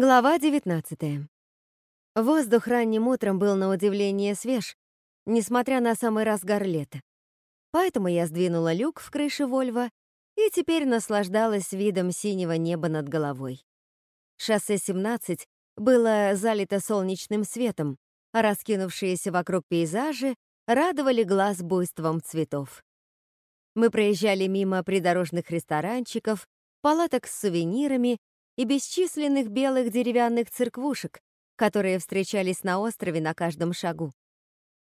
Глава 19. Воздух ранним утром был на удивление свеж, несмотря на самый разгар лета. Поэтому я сдвинула люк в крыше Вольво и теперь наслаждалась видом синего неба над головой. Шоссе 17 было залито солнечным светом, а раскинувшиеся вокруг пейзажи радовали глаз буйством цветов. Мы проезжали мимо придорожных ресторанчиков, палаток с сувенирами и бесчисленных белых деревянных церквушек, которые встречались на острове на каждом шагу.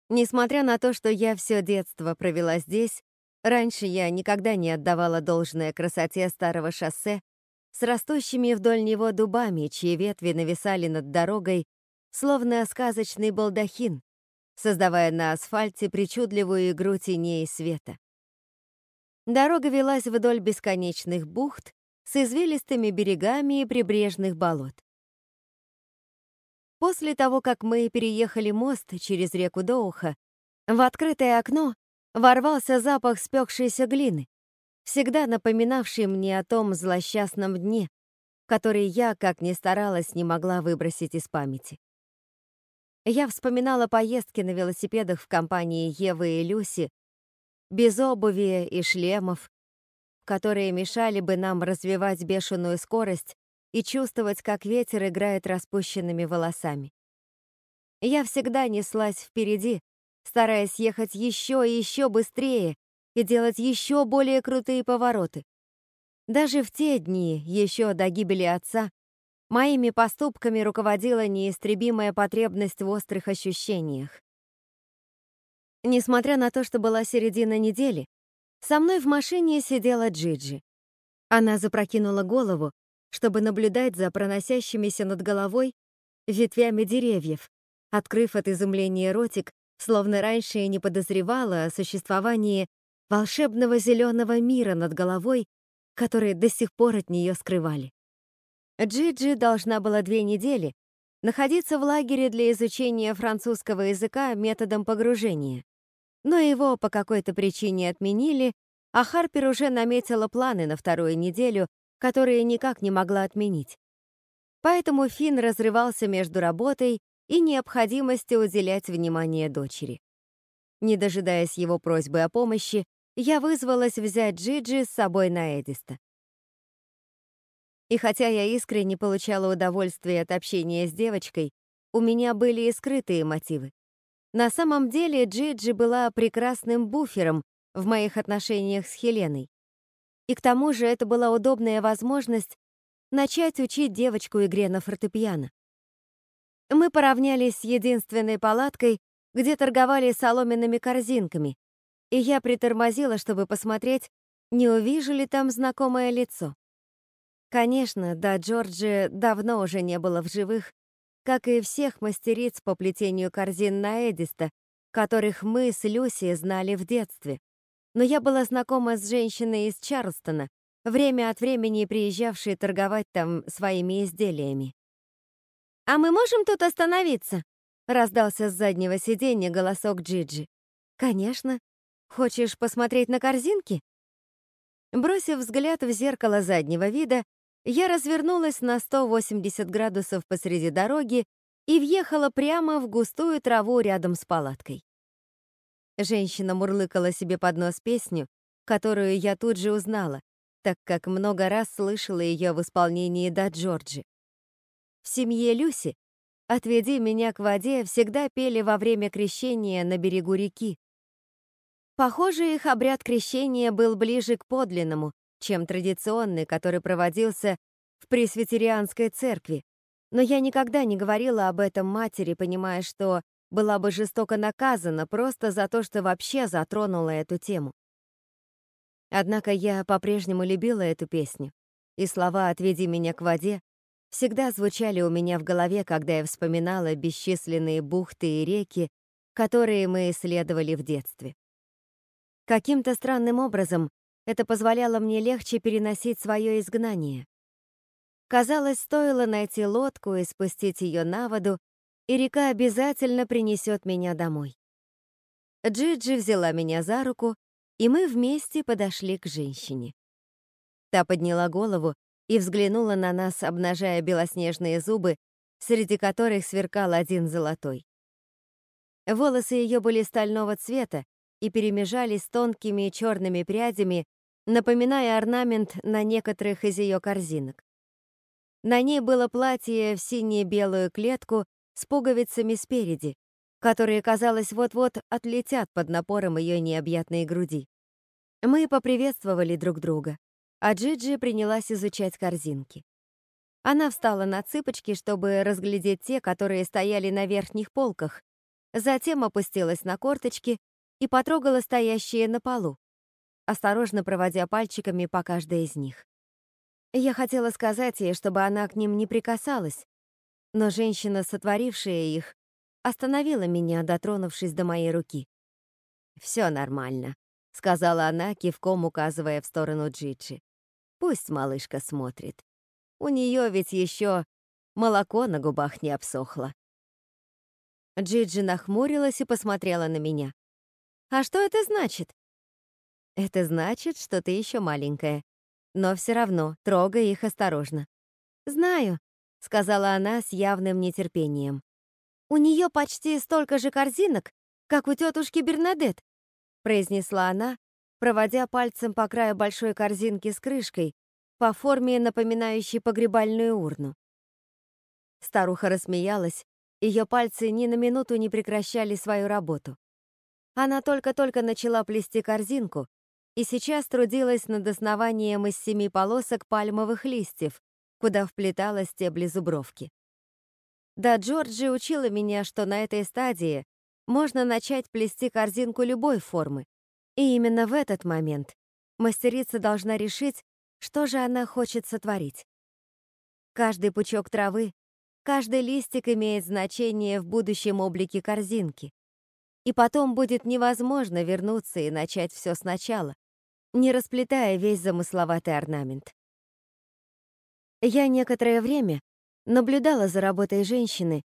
Несмотря на то, что я все детство провела здесь, раньше я никогда не отдавала должное красоте старого шоссе с растущими вдоль него дубами, чьи ветви нависали над дорогой, словно сказочный балдахин, создавая на асфальте причудливую игру теней и света. Дорога велась вдоль бесконечных бухт, с извилистыми берегами и прибрежных болот. После того, как мы переехали мост через реку Доуха, в открытое окно ворвался запах спекшейся глины, всегда напоминавший мне о том злосчастном дне, который я, как ни старалась, не могла выбросить из памяти. Я вспоминала поездки на велосипедах в компании Евы и Люси, без обуви и шлемов, которые мешали бы нам развивать бешеную скорость и чувствовать, как ветер играет распущенными волосами. Я всегда неслась впереди, стараясь ехать еще и еще быстрее и делать еще более крутые повороты. Даже в те дни, еще до гибели отца, моими поступками руководила неистребимая потребность в острых ощущениях. Несмотря на то, что была середина недели, со мной в машине сидела Джиджи. Она запрокинула голову, чтобы наблюдать за проносящимися над головой ветвями деревьев, открыв от изумления ротик, словно раньше и не подозревала о существовании волшебного зеленого мира над головой, который до сих пор от нее скрывали. Джиджи должна была две недели находиться в лагере для изучения французского языка методом погружения но его по какой-то причине отменили, а Харпер уже наметила планы на вторую неделю, которые никак не могла отменить. Поэтому Финн разрывался между работой и необходимостью уделять внимание дочери. Не дожидаясь его просьбы о помощи, я вызвалась взять Джиджи с собой на Эдиста. И хотя я искренне получала удовольствие от общения с девочкой, у меня были и скрытые мотивы. На самом деле Джиджи была прекрасным буфером в моих отношениях с Хеленой. И к тому же это была удобная возможность начать учить девочку игре на фортепиано. Мы поравнялись с единственной палаткой, где торговали соломенными корзинками, и я притормозила, чтобы посмотреть, не увижу ли там знакомое лицо. Конечно, да, Джорджи давно уже не было в живых, как и всех мастериц по плетению корзин на Эдиста, которых мы с Люси знали в детстве. Но я была знакома с женщиной из Чарлстона, время от времени приезжавшей торговать там своими изделиями. «А мы можем тут остановиться?» — раздался с заднего сиденья голосок Джиджи. «Конечно. Хочешь посмотреть на корзинки?» Бросив взгляд в зеркало заднего вида, я развернулась на 180 градусов посреди дороги и въехала прямо в густую траву рядом с палаткой. Женщина мурлыкала себе под нос песню, которую я тут же узнала, так как много раз слышала ее в исполнении до Джорджи. В семье Люси «Отведи меня к воде» всегда пели во время крещения на берегу реки. Похоже, их обряд крещения был ближе к подлинному, чем традиционный, который проводился в пресвитерианской церкви. Но я никогда не говорила об этом матери, понимая, что была бы жестоко наказана просто за то, что вообще затронула эту тему. Однако я по-прежнему любила эту песню, и слова «Отведи меня к воде» всегда звучали у меня в голове, когда я вспоминала бесчисленные бухты и реки, которые мы исследовали в детстве. Каким-то странным образом это позволяло мне легче переносить свое изгнание. Казалось, стоило найти лодку и спустить ее на воду, и река обязательно принесет меня домой. Джиджи взяла меня за руку, и мы вместе подошли к женщине. Та подняла голову и взглянула на нас, обнажая белоснежные зубы, среди которых сверкал один золотой. Волосы ее были стального цвета и перемежались тонкими черными прядями, напоминая орнамент на некоторых из ее корзинок. На ней было платье в сине-белую клетку с пуговицами спереди, которые, казалось, вот-вот отлетят под напором ее необъятной груди. Мы поприветствовали друг друга, а Джиджи принялась изучать корзинки. Она встала на цыпочки, чтобы разглядеть те, которые стояли на верхних полках, затем опустилась на корточки и потрогала стоящие на полу, осторожно проводя пальчиками по каждой из них. Я хотела сказать ей, чтобы она к ним не прикасалась, но женщина, сотворившая их, остановила меня, дотронувшись до моей руки. «Все нормально», — сказала она, кивком указывая в сторону Джиджи. «Пусть малышка смотрит. У нее ведь еще молоко на губах не обсохло». Джиджи нахмурилась и посмотрела на меня. «А что это значит?» «Это значит, что ты еще маленькая. Но все равно трогай их осторожно». «Знаю», — сказала она с явным нетерпением. «У нее почти столько же корзинок, как у тетушки Бернадет», произнесла она, проводя пальцем по краю большой корзинки с крышкой, по форме напоминающей погребальную урну. Старуха рассмеялась, ее пальцы ни на минуту не прекращали свою работу. Она только-только начала плести корзинку и сейчас трудилась над основанием из семи полосок пальмовых листьев, куда вплетала стебли зубровки. Да, Джорджи учила меня, что на этой стадии можно начать плести корзинку любой формы. И именно в этот момент мастерица должна решить, что же она хочет сотворить. Каждый пучок травы Каждый листик имеет значение в будущем облике корзинки. И потом будет невозможно вернуться и начать все сначала, не расплетая весь замысловатый орнамент. Я некоторое время наблюдала за работой женщины,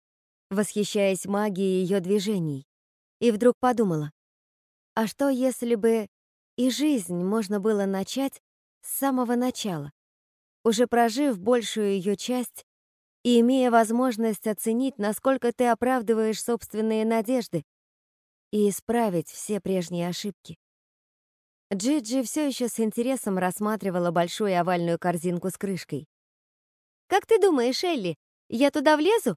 восхищаясь магией ее движений, и вдруг подумала, а что если бы и жизнь можно было начать с самого начала, уже прожив большую ее часть и имея возможность оценить, насколько ты оправдываешь собственные надежды и исправить все прежние ошибки. Джиджи все еще с интересом рассматривала большую овальную корзинку с крышкой. «Как ты думаешь, Элли, я туда влезу?»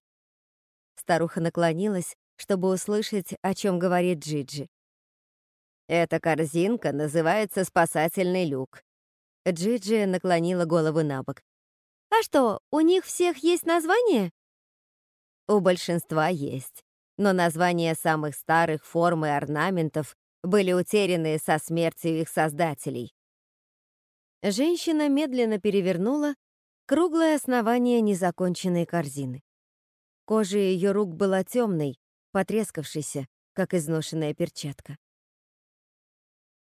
Старуха наклонилась, чтобы услышать, о чем говорит Джиджи. «Эта корзинка называется спасательный люк». Джиджи наклонила голову на бок. А что, у них всех есть название? У большинства есть, но названия самых старых форм и орнаментов были утеряны со смертью их создателей. Женщина медленно перевернула круглое основание незаконченной корзины. Кожа ее рук была темной, потрескавшейся, как изношенная перчатка.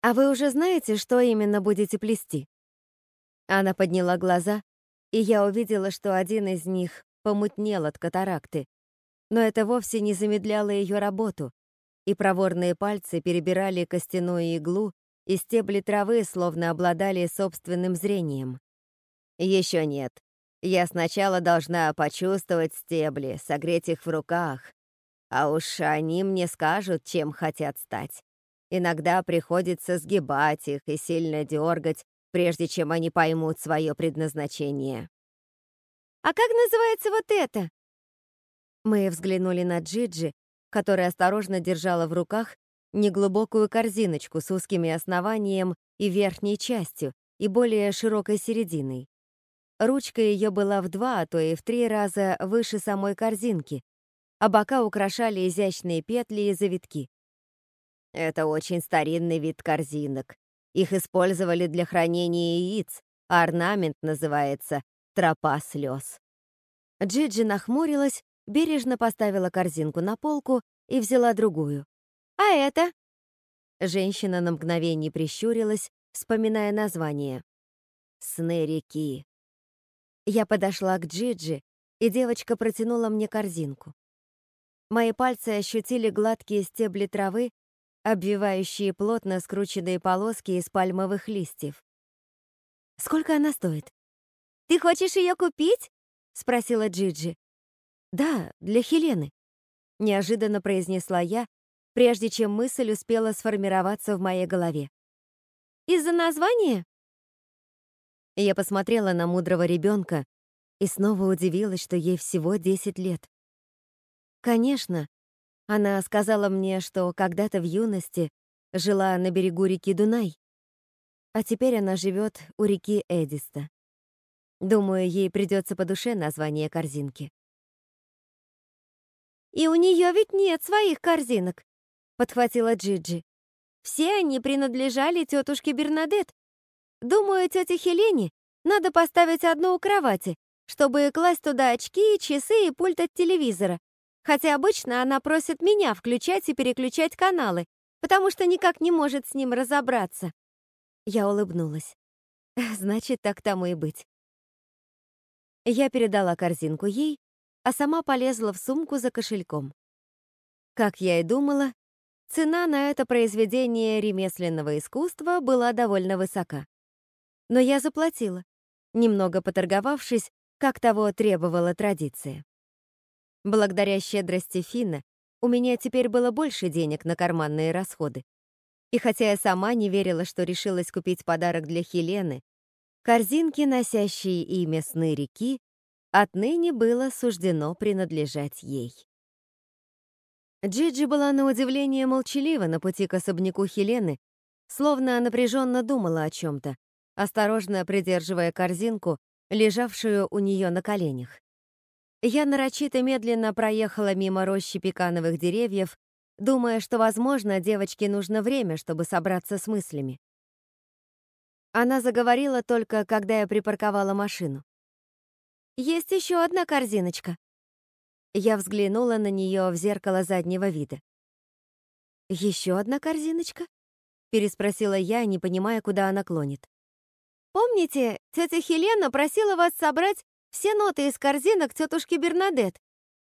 «А вы уже знаете, что именно будете плести?» Она подняла глаза и я увидела, что один из них помутнел от катаракты. Но это вовсе не замедляло ее работу, и проворные пальцы перебирали костяную иглу, и стебли травы словно обладали собственным зрением. Еще нет. Я сначала должна почувствовать стебли, согреть их в руках, а уж они мне скажут, чем хотят стать. Иногда приходится сгибать их и сильно дергать, прежде чем они поймут свое предназначение. «А как называется вот это?» Мы взглянули на Джиджи, которая осторожно держала в руках неглубокую корзиночку с узкими основанием и верхней частью, и более широкой серединой. Ручка ее была в два, а то и в три раза выше самой корзинки, а бока украшали изящные петли и завитки. Это очень старинный вид корзинок, их использовали для хранения яиц, а орнамент называется «тропа слез». Джиджи нахмурилась, бережно поставила корзинку на полку и взяла другую. «А это?» Женщина на мгновение прищурилась, вспоминая название. «Сны реки». Я подошла к Джиджи, и девочка протянула мне корзинку. Мои пальцы ощутили гладкие стебли травы, обвивающие плотно скрученные полоски из пальмовых листьев. «Сколько она стоит?» Ты хочешь ее купить?» — спросила Джиджи. «Да, для Хелены», — неожиданно произнесла я, прежде чем мысль успела сформироваться в моей голове. «Из-за названия?» Я посмотрела на мудрого ребенка и снова удивилась, что ей всего 10 лет. Конечно, она сказала мне, что когда-то в юности жила на берегу реки Дунай, а теперь она живет у реки Эдиста. Думаю, ей придется по душе название корзинки. «И у нее ведь нет своих корзинок», — подхватила Джиджи. «Все они принадлежали тетушке Бернадет. Думаю, тете Хелене надо поставить одну у кровати, чтобы класть туда очки, часы и пульт от телевизора. Хотя обычно она просит меня включать и переключать каналы, потому что никак не может с ним разобраться. Я улыбнулась. Значит, так тому и быть. Я передала корзинку ей, а сама полезла в сумку за кошельком. Как я и думала, цена на это произведение ремесленного искусства была довольно высока. Но я заплатила, немного поторговавшись, как того требовала традиция. Благодаря щедрости Финна у меня теперь было больше денег на карманные расходы. И хотя я сама не верила, что решилась купить подарок для Хелены, корзинки, носящие имя сны реки, отныне было суждено принадлежать ей. Джиджи была на удивление молчалива на пути к особняку Хелены, словно напряженно думала о чем-то, осторожно придерживая корзинку, лежавшую у нее на коленях. Я нарочито медленно проехала мимо рощи пекановых деревьев, думая, что, возможно, девочке нужно время, чтобы собраться с мыслями. Она заговорила только, когда я припарковала машину. «Есть еще одна корзиночка». Я взглянула на нее в зеркало заднего вида. «Еще одна корзиночка?» — переспросила я, не понимая, куда она клонит. «Помните, тетя Хелена просила вас собрать все ноты из корзинок тетушки Бернадет,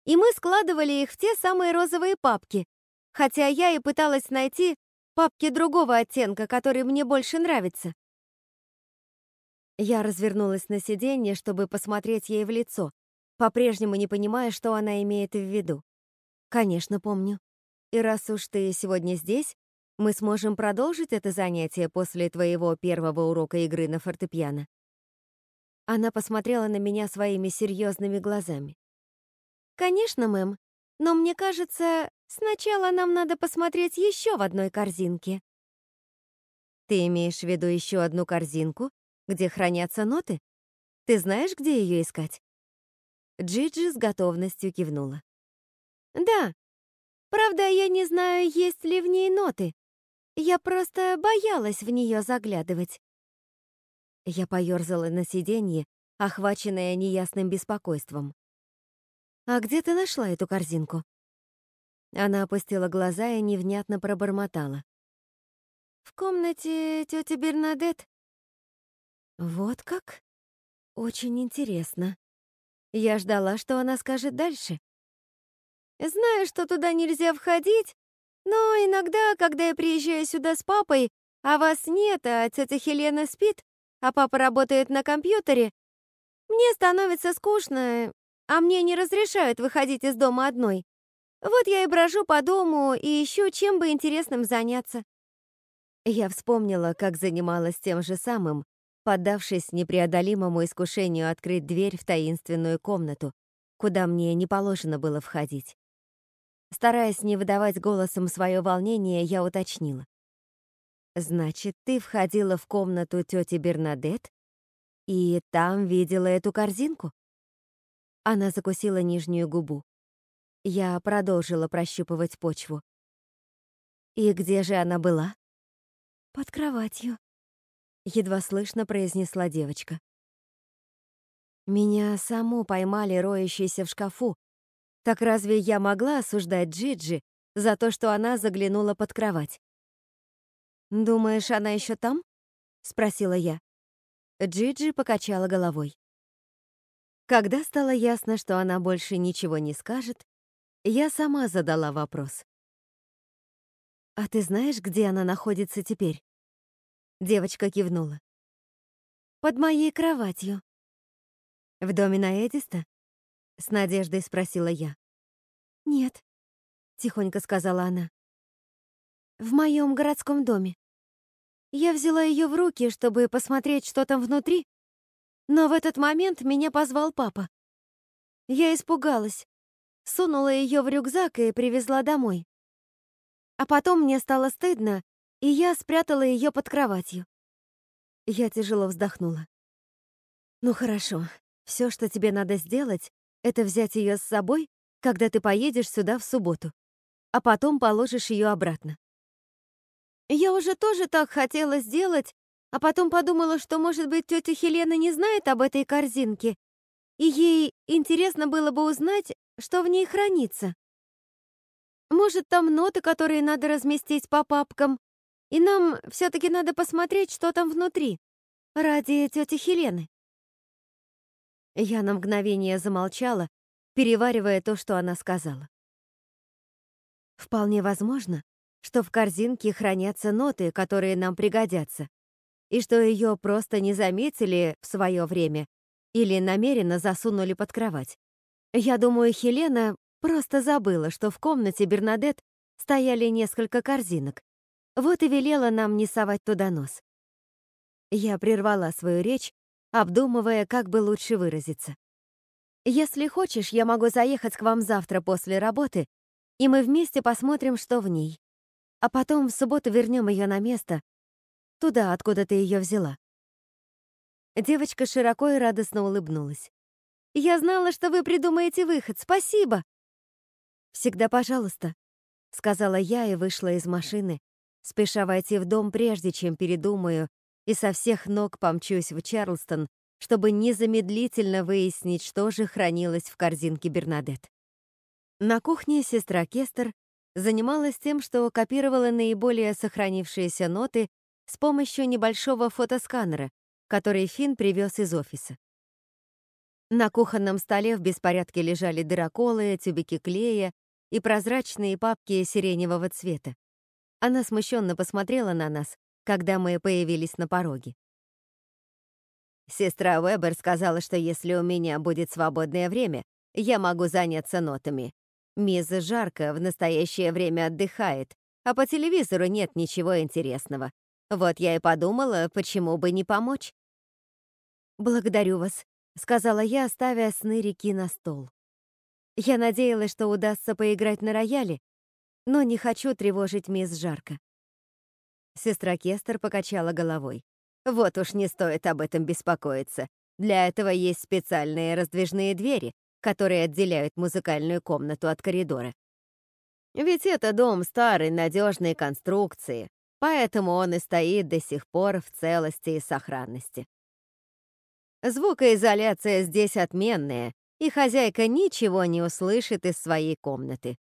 и мы складывали их в те самые розовые папки, хотя я и пыталась найти папки другого оттенка, который мне больше нравится. Я развернулась на сиденье, чтобы посмотреть ей в лицо, по-прежнему не понимая, что она имеет в виду. «Конечно, помню. И раз уж ты сегодня здесь, мы сможем продолжить это занятие после твоего первого урока игры на фортепиано. Она посмотрела на меня своими серьезными глазами. «Конечно, мэм, но мне кажется, сначала нам надо посмотреть еще в одной корзинке». «Ты имеешь в виду еще одну корзинку, где хранятся ноты? Ты знаешь, где ее искать?» Джиджи с готовностью кивнула. «Да. Правда, я не знаю, есть ли в ней ноты. Я просто боялась в нее заглядывать. Я поёрзала на сиденье, охваченная неясным беспокойством. «А где ты нашла эту корзинку?» Она опустила глаза и невнятно пробормотала. «В комнате тети Бернадет». «Вот как? Очень интересно. Я ждала, что она скажет дальше. Знаю, что туда нельзя входить, но иногда, когда я приезжаю сюда с папой, а вас нет, а тетя Хелена спит, а папа работает на компьютере, мне становится скучно, а мне не разрешают выходить из дома одной. Вот я и брожу по дому и ищу, чем бы интересным заняться. Я вспомнила, как занималась тем же самым, поддавшись непреодолимому искушению открыть дверь в таинственную комнату, куда мне не положено было входить. Стараясь не выдавать голосом свое волнение, я уточнила. Значит, ты входила в комнату тети Бернадет и там видела эту корзинку? Она закусила нижнюю губу. Я продолжила прощупывать почву. И где же она была? Под кроватью, едва слышно произнесла девочка. Меня саму поймали роющейся в шкафу. Так разве я могла осуждать Джиджи за то, что она заглянула под кровать? «Думаешь, она еще там?» — спросила я. Джиджи покачала головой. Когда стало ясно, что она больше ничего не скажет, я сама задала вопрос. «А ты знаешь, где она находится теперь?» Девочка кивнула. «Под моей кроватью. «В доме на Эдиста?» — с надеждой спросила я. «Нет», — тихонько сказала она. «В моем городском доме. Я взяла ее в руки, чтобы посмотреть, что там внутри, но в этот момент меня позвал папа. Я испугалась, сунула ее в рюкзак и привезла домой. А потом мне стало стыдно, и я спрятала ее под кроватью. Я тяжело вздохнула. «Ну хорошо, все, что тебе надо сделать, это взять ее с собой, когда ты поедешь сюда в субботу, а потом положишь ее обратно. Я уже тоже так хотела сделать, а потом подумала, что, может быть, тетя Хелена не знает об этой корзинке, и ей интересно было бы узнать, что в ней хранится. Может, там ноты, которые надо разместить по папкам, и нам все-таки надо посмотреть, что там внутри, ради тети Хелены. Я на мгновение замолчала, переваривая то, что она сказала. Вполне возможно, что в корзинке хранятся ноты, которые нам пригодятся, и что ее просто не заметили в свое время или намеренно засунули под кровать. Я думаю, Хелена просто забыла, что в комнате Бернадет стояли несколько корзинок. Вот и велела нам не совать туда нос. Я прервала свою речь, обдумывая, как бы лучше выразиться. «Если хочешь, я могу заехать к вам завтра после работы, и мы вместе посмотрим, что в ней. А потом в субботу вернем ее на место, туда, откуда ты ее взяла». Девочка широко и радостно улыбнулась. «Я знала, что вы придумаете выход. Спасибо!» «Всегда пожалуйста», — сказала я и вышла из машины, спеша войти в дом, прежде чем передумаю и со всех ног помчусь в Чарлстон, чтобы незамедлительно выяснить, что же хранилось в корзинке Бернадет. На кухне сестра Кестер занималась тем, что копировала наиболее сохранившиеся ноты с помощью небольшого фотосканера, который Финн привез из офиса. На кухонном столе в беспорядке лежали дыроколы, тюбики клея и прозрачные папки сиреневого цвета. Она смущенно посмотрела на нас, когда мы появились на пороге. Сестра Вебер сказала, что если у меня будет свободное время, я могу заняться нотами. Мисс Жарко в настоящее время отдыхает, а по телевизору нет ничего интересного. Вот я и подумала, почему бы не помочь. «Благодарю вас», — сказала я, ставя сны реки на стол. Я надеялась, что удастся поиграть на рояле, но не хочу тревожить мисс Жарко. Сестра Кестер покачала головой. Вот уж не стоит об этом беспокоиться. Для этого есть специальные раздвижные двери, которые отделяют музыкальную комнату от коридора. Ведь это дом старой надежной конструкции, поэтому он и стоит до сих пор в целости и сохранности. Звукоизоляция здесь отменная, и хозяйка ничего не услышит из своей комнаты.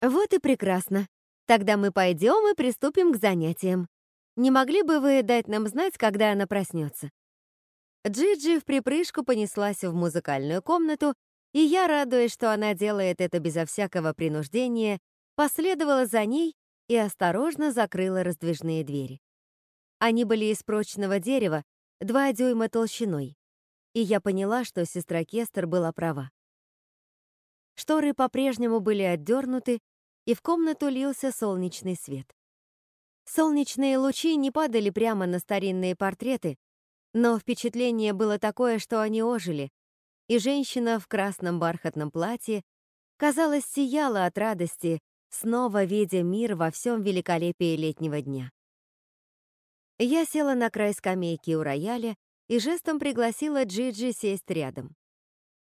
Вот и прекрасно. Тогда мы пойдем и приступим к занятиям. Не могли бы вы дать нам знать, когда она проснется?» Джиджи в припрыжку понеслась в музыкальную комнату, и я, радуясь, что она делает это безо всякого принуждения, последовала за ней и осторожно закрыла раздвижные двери. Они были из прочного дерева, два дюйма толщиной, и я поняла, что сестра Кестер была права. Шторы по-прежнему были отдернуты, и в комнату лился солнечный свет. Солнечные лучи не падали прямо на старинные портреты, но впечатление было такое, что они ожили, и женщина в красном бархатном платье, казалось, сияла от радости, снова видя мир во всем великолепии летнего дня. Я села на край скамейки у рояля и жестом пригласила Джиджи сесть рядом.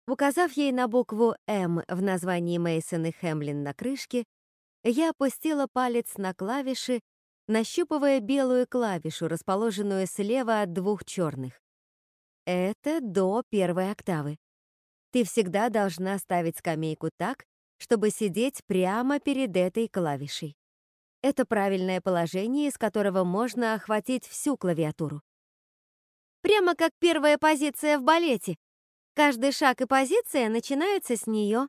Указав ей на букву «М» в названии Мейсон и Хемлин на крышке, я опустила палец на клавиши, нащупывая белую клавишу, расположенную слева от двух черных. Это до первой октавы. Ты всегда должна ставить скамейку так, чтобы сидеть прямо перед этой клавишей. Это правильное положение, из которого можно охватить всю клавиатуру. Прямо как первая позиция в балете. Каждый шаг и позиция начинаются с нее.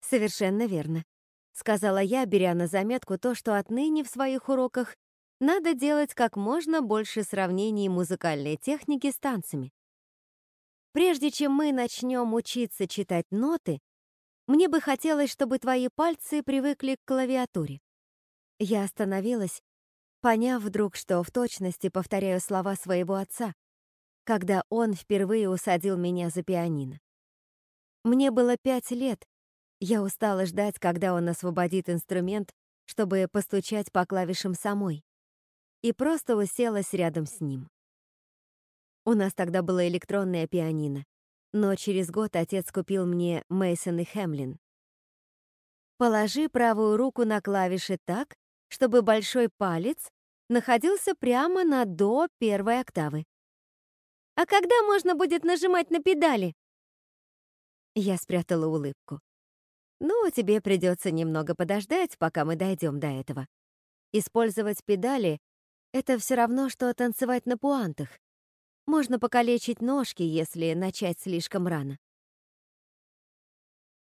Совершенно верно. — сказала я, беря на заметку то, что отныне в своих уроках надо делать как можно больше сравнений музыкальной техники с танцами. прежде чем мы начнем учиться читать ноты, мне бы хотелось, чтобы твои пальцы привыкли к клавиатуре. Я остановилась, поняв вдруг, что в точности повторяю слова своего отца, когда он впервые усадил меня за пианино. Мне было пять лет. Я устала ждать, когда он освободит инструмент, чтобы постучать по клавишам самой, и просто уселась рядом с ним. У нас тогда было электронное пианино, но через год отец купил мне Мейсон и Хемлин. Положи правую руку на клавиши так, чтобы большой палец находился прямо на до первой октавы. А когда можно будет нажимать на педали? Я спрятала улыбку. Ну, тебе придется немного подождать, пока мы дойдем до этого. Использовать педали — это все равно, что танцевать на пуантах. Можно покалечить ножки, если начать слишком рано.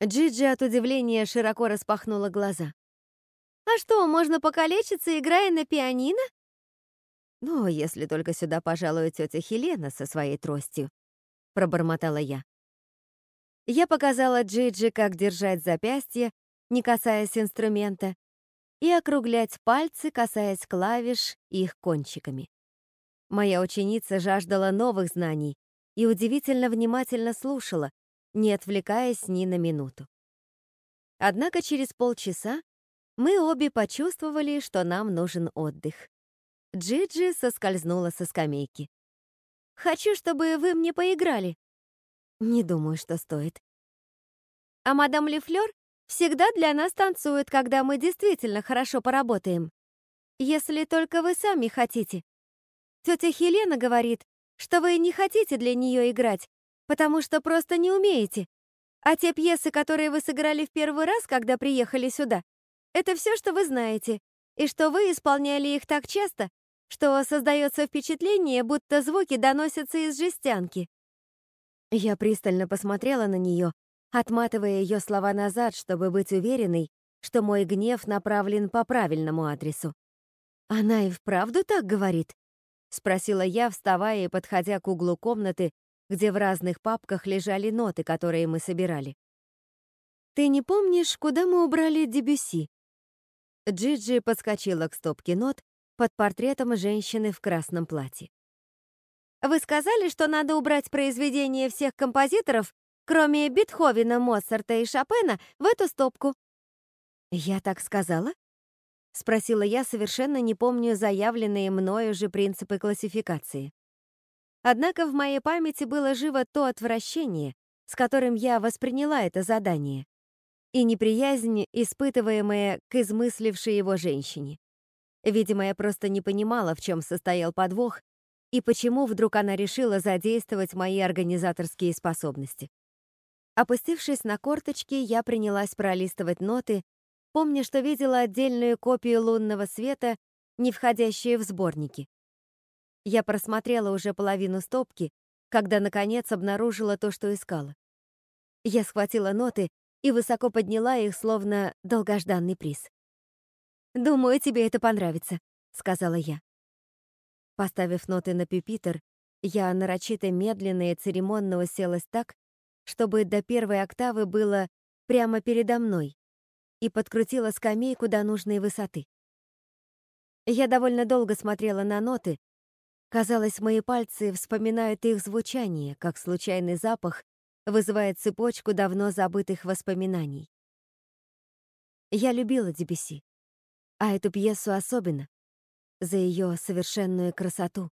Джиджи от удивления широко распахнула глаза. «А что, можно покалечиться, играя на пианино?» «Ну, если только сюда пожалует тетя Хелена со своей тростью», — пробормотала я. Я показала Джиджи, как держать запястье, не касаясь инструмента, и округлять пальцы, касаясь клавиш их кончиками. Моя ученица жаждала новых знаний и удивительно внимательно слушала, не отвлекаясь ни на минуту. Однако через полчаса мы обе почувствовали, что нам нужен отдых. Джиджи соскользнула со скамейки. «Хочу, чтобы вы мне поиграли». «Не думаю, что стоит». «А мадам Лефлёр всегда для нас танцует, когда мы действительно хорошо поработаем. Если только вы сами хотите», Тетя Хелена говорит, что вы не хотите для нее играть, потому что просто не умеете. А те пьесы, которые вы сыграли в первый раз, когда приехали сюда, это все, что вы знаете, и что вы исполняли их так часто, что создается впечатление, будто звуки доносятся из жестянки. Я пристально посмотрела на нее, отматывая ее слова назад, чтобы быть уверенной, что мой гнев направлен по правильному адресу. Она и вправду так говорит? — спросила я, вставая и подходя к углу комнаты, где в разных папках лежали ноты, которые мы собирали. «Ты не помнишь, куда мы убрали Дебюси?» Джиджи подскочила к стопке нот под портретом женщины в красном платье. «Вы сказали, что надо убрать произведения всех композиторов, кроме Бетховена, Моцарта и Шопена, в эту стопку». «Я так сказала?» — спросила я, совершенно не помню заявленные мною же принципы классификации. Однако в моей памяти было живо то отвращение, с которым я восприняла это задание, и неприязнь, испытываемая к измыслившей его женщине. Видимо, я просто не понимала, в чем состоял подвох и почему вдруг она решила задействовать мои организаторские способности. Опустившись на корточки, я принялась пролистывать ноты, помня, что видела отдельную копию лунного света, не входящие в сборники. Я просмотрела уже половину стопки, когда, наконец, обнаружила то, что искала. Я схватила ноты и высоко подняла их, словно долгожданный приз. «Думаю, тебе это понравится», — сказала я. Поставив ноты на пюпитер, я нарочито медленно и церемонно уселась так, чтобы до первой октавы было прямо передо мной, и подкрутила скамейку до нужной высоты. Я довольно долго смотрела на ноты. Казалось, мои пальцы вспоминают их звучание, как случайный запах вызывает цепочку давно забытых воспоминаний. Я любила Дебюсси, а эту пьесу особенно, за ее совершенную красоту.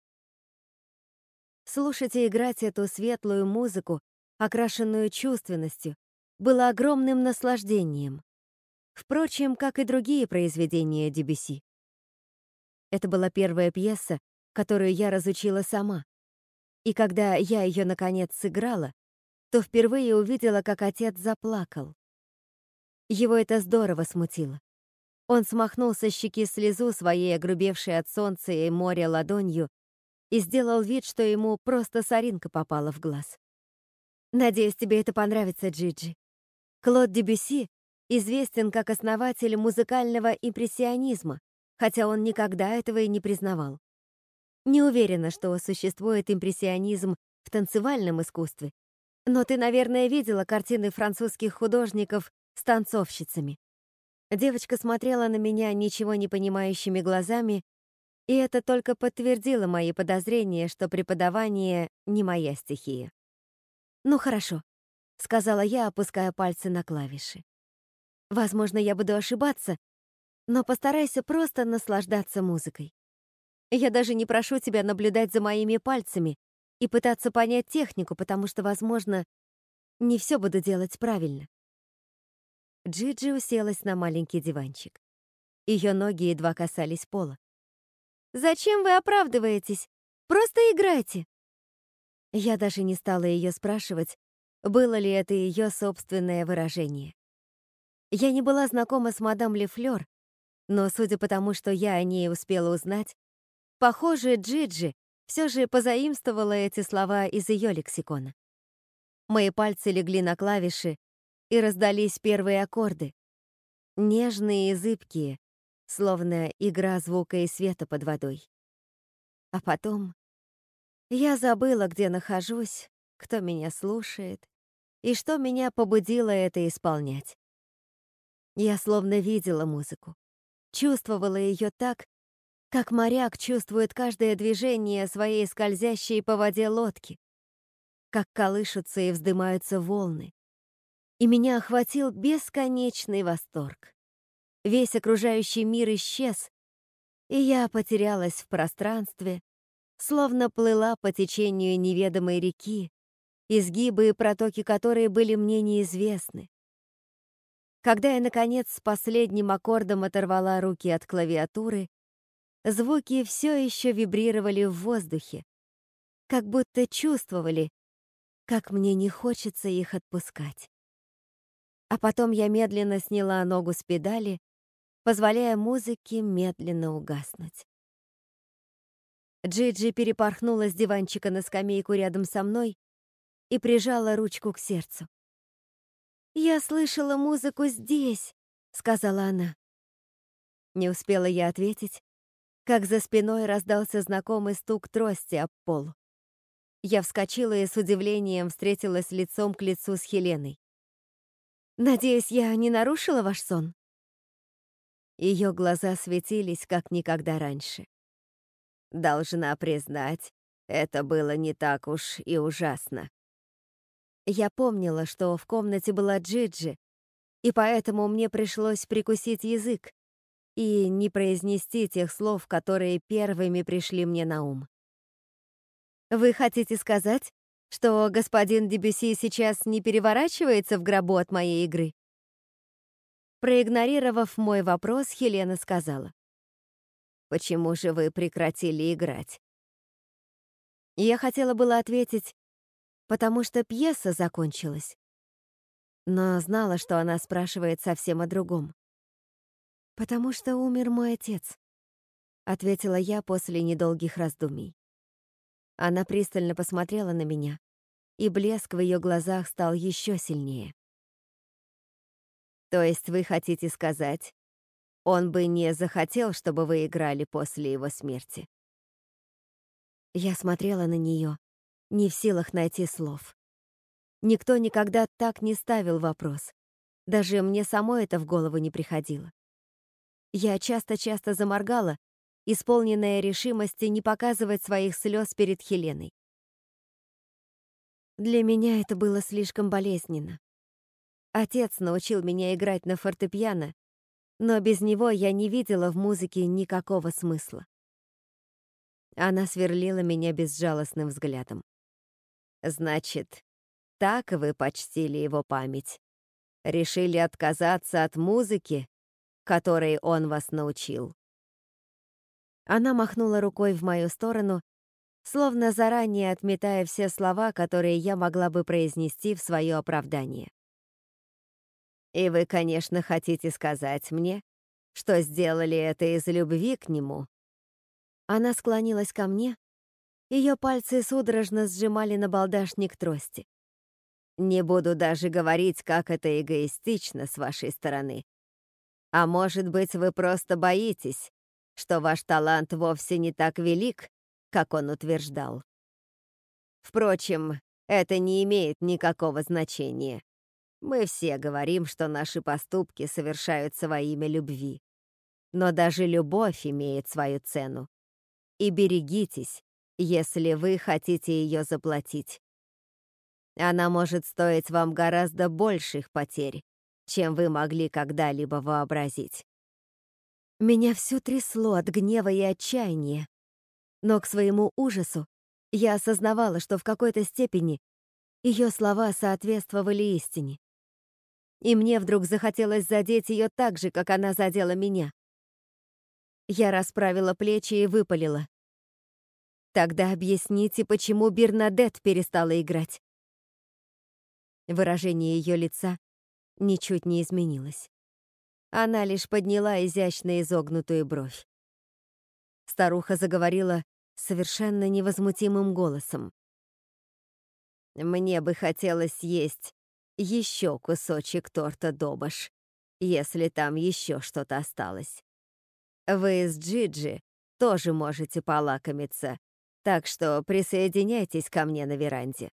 Слушать и играть эту светлую музыку, окрашенную чувственностью, было огромным наслаждением. Впрочем, как и другие произведения Дебюсси. Это была первая пьеса, которую я разучила сама. И когда я ее, наконец, сыграла, то впервые увидела, как отец заплакал. Его это здорово смутило. Он смахнул со щеки слезу своей огрубевшей от солнца и моря ладонью и сделал вид, что ему просто соринка попала в глаз. «Надеюсь, тебе это понравится, Джиджи. Клод Дебюси известен как основатель музыкального импрессионизма, хотя он никогда этого и не признавал. Не уверена, что существует импрессионизм в танцевальном искусстве, Но ты, наверное, видела картины французских художников с танцовщицами. Девочка смотрела на меня ничего не понимающими глазами, и это только подтвердило мои подозрения, что преподавание не моя стихия. «Ну хорошо», — сказала я, опуская пальцы на клавиши. «Возможно, я буду ошибаться, но постарайся просто наслаждаться музыкой. Я даже не прошу тебя наблюдать за моими пальцами и пытаться понять технику, потому что, возможно, не все буду делать правильно. Джиджи уселась на маленький диванчик. Ее ноги едва касались пола. «Зачем вы оправдываетесь? Просто играйте!» Я даже не стала ее спрашивать, было ли это ее собственное выражение. Я не была знакома с мадам Лефлёр, но судя по тому, что я о ней успела узнать, похоже, Джиджи все же позаимствовала эти слова из ее лексикона. Мои пальцы легли на клавиши, и раздались первые аккорды. Нежные и зыбкие, словно игра звука и света под водой. А потом я забыла, где нахожусь, кто меня слушает и что меня побудило это исполнять. Я словно видела музыку, чувствовала ее так, как моряк чувствует каждое движение своей скользящей по воде лодки, как колышутся и вздымаются волны. И меня охватил бесконечный восторг. Весь окружающий мир исчез, и я потерялась в пространстве, словно плыла по течению неведомой реки, изгибы и протоки которой были мне неизвестны. Когда я, наконец, с последним аккордом оторвала руки от клавиатуры, Звуки все еще вибрировали в воздухе, как будто чувствовали, как мне не хочется их отпускать. А потом я медленно сняла ногу с педали, позволяя музыке медленно угаснуть. Джиджи перепорхнула с диванчика на скамейку рядом со мной и прижала ручку к сердцу. «Я слышала музыку здесь», — сказала она. Не успела я ответить, как за спиной раздался знакомый стук трости об пол. Я вскочила и с удивлением встретилась лицом к лицу с Хеленой. «Надеюсь, я не нарушила ваш сон?» Ее глаза светились, как никогда раньше. «Должна признать, это было не так уж и ужасно». Я помнила, что в комнате была Джиджи, и поэтому мне пришлось прикусить язык, и не произнести тех слов, которые первыми пришли мне на ум. Вы хотите сказать, что господин Дебюси сейчас не переворачивается в гробу от моей игры? Проигнорировав мой вопрос, Хелена сказала. «Почему же вы прекратили играть?» Я хотела было ответить, потому что пьеса закончилась. Но знала, что она спрашивает совсем о другом. «Потому что умер мой отец», — ответила я после недолгих раздумий. Она пристально посмотрела на меня, и блеск в ее глазах стал еще сильнее. «То есть вы хотите сказать, он бы не захотел, чтобы вы играли после его смерти?» Я смотрела на нее, не в силах найти слов. Никто никогда так не ставил вопрос. Даже мне самой это в голову не приходило. Я часто-часто заморгала, исполненная решимости не показывать своих слез перед Хеленой. Для меня это было слишком болезненно. Отец научил меня играть на фортепиано, но без него я не видела в музыке никакого смысла. Она сверлила меня безжалостным взглядом. «Значит, так вы почтили его память? Решили отказаться от музыки которой он вас научил». Она махнула рукой в мою сторону, словно заранее отметая все слова, которые я могла бы произнести в свое оправдание. «И вы, конечно, хотите сказать мне, что сделали это из любви к нему?» Она склонилась ко мне, ее пальцы судорожно сжимали на балдашник трости. «Не буду даже говорить, как это эгоистично с вашей стороны, а может быть, вы просто боитесь, что ваш талант вовсе не так велик, как он утверждал. Впрочем, Это не имеет никакого значения. Мы все говорим, что наши поступки совершаются во имя любви. Но даже любовь имеет свою цену. И берегитесь, если вы хотите ее заплатить. Она может стоить вам гораздо больших потерь, чем вы могли когда-либо вообразить. Меня все трясло от гнева и отчаяния. Но к своему ужасу я осознавала, что в какой-то степени ее слова соответствовали истине. И мне вдруг захотелось задеть ее так же, как она задела меня. Я расправила плечи и выпалила. Тогда объясните, почему Бернадет перестала играть. Выражение ее лица ничуть не изменилось. Она лишь подняла изящно изогнутую бровь. Старуха заговорила совершенно невозмутимым голосом. «Мне бы хотелось есть еще кусочек торта Добаш, если там еще что-то осталось. Вы с Джиджи тоже можете полакомиться, так что присоединяйтесь ко мне на веранде».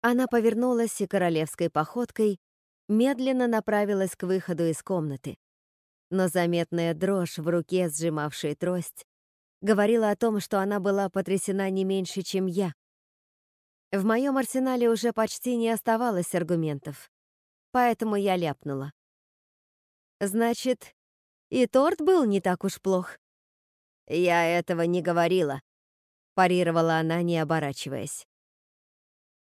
Она повернулась и королевской походкой медленно направилась к выходу из комнаты. Но заметная дрожь в руке, сжимавшей трость, говорила о том, что она была потрясена не меньше, чем я. В моем арсенале уже почти не оставалось аргументов, поэтому я ляпнула. «Значит, и торт был не так уж плох?» «Я этого не говорила», — парировала она, не оборачиваясь.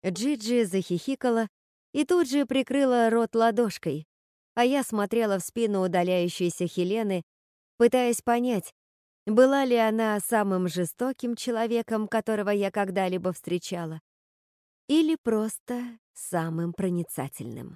Джиджи захихикала и тут же прикрыла рот ладошкой, а я смотрела в спину удаляющейся Хелены, пытаясь понять, была ли она самым жестоким человеком, которого я когда-либо встречала, или просто самым проницательным.